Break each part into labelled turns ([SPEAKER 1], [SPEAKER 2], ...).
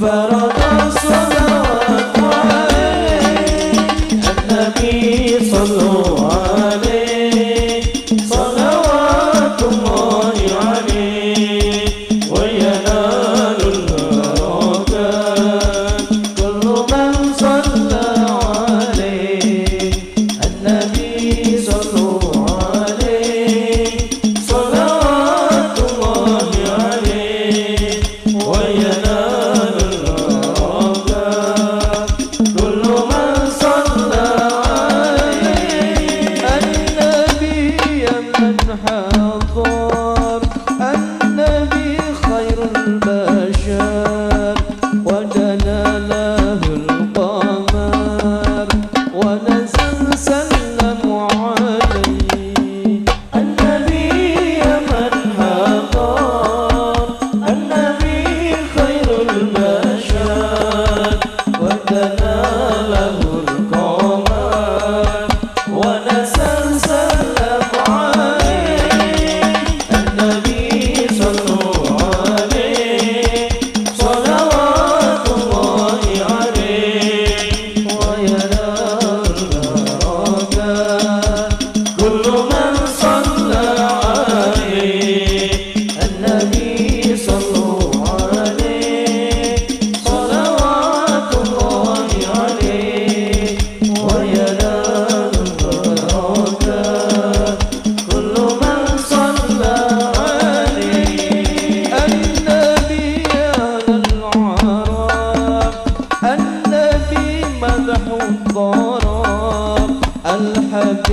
[SPEAKER 1] فرض vô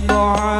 [SPEAKER 1] More.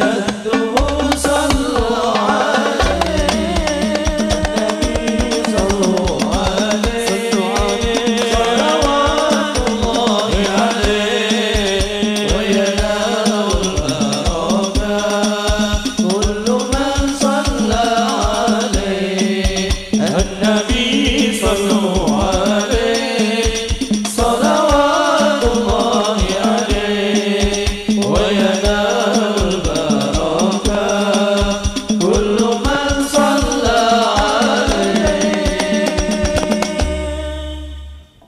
[SPEAKER 1] Jug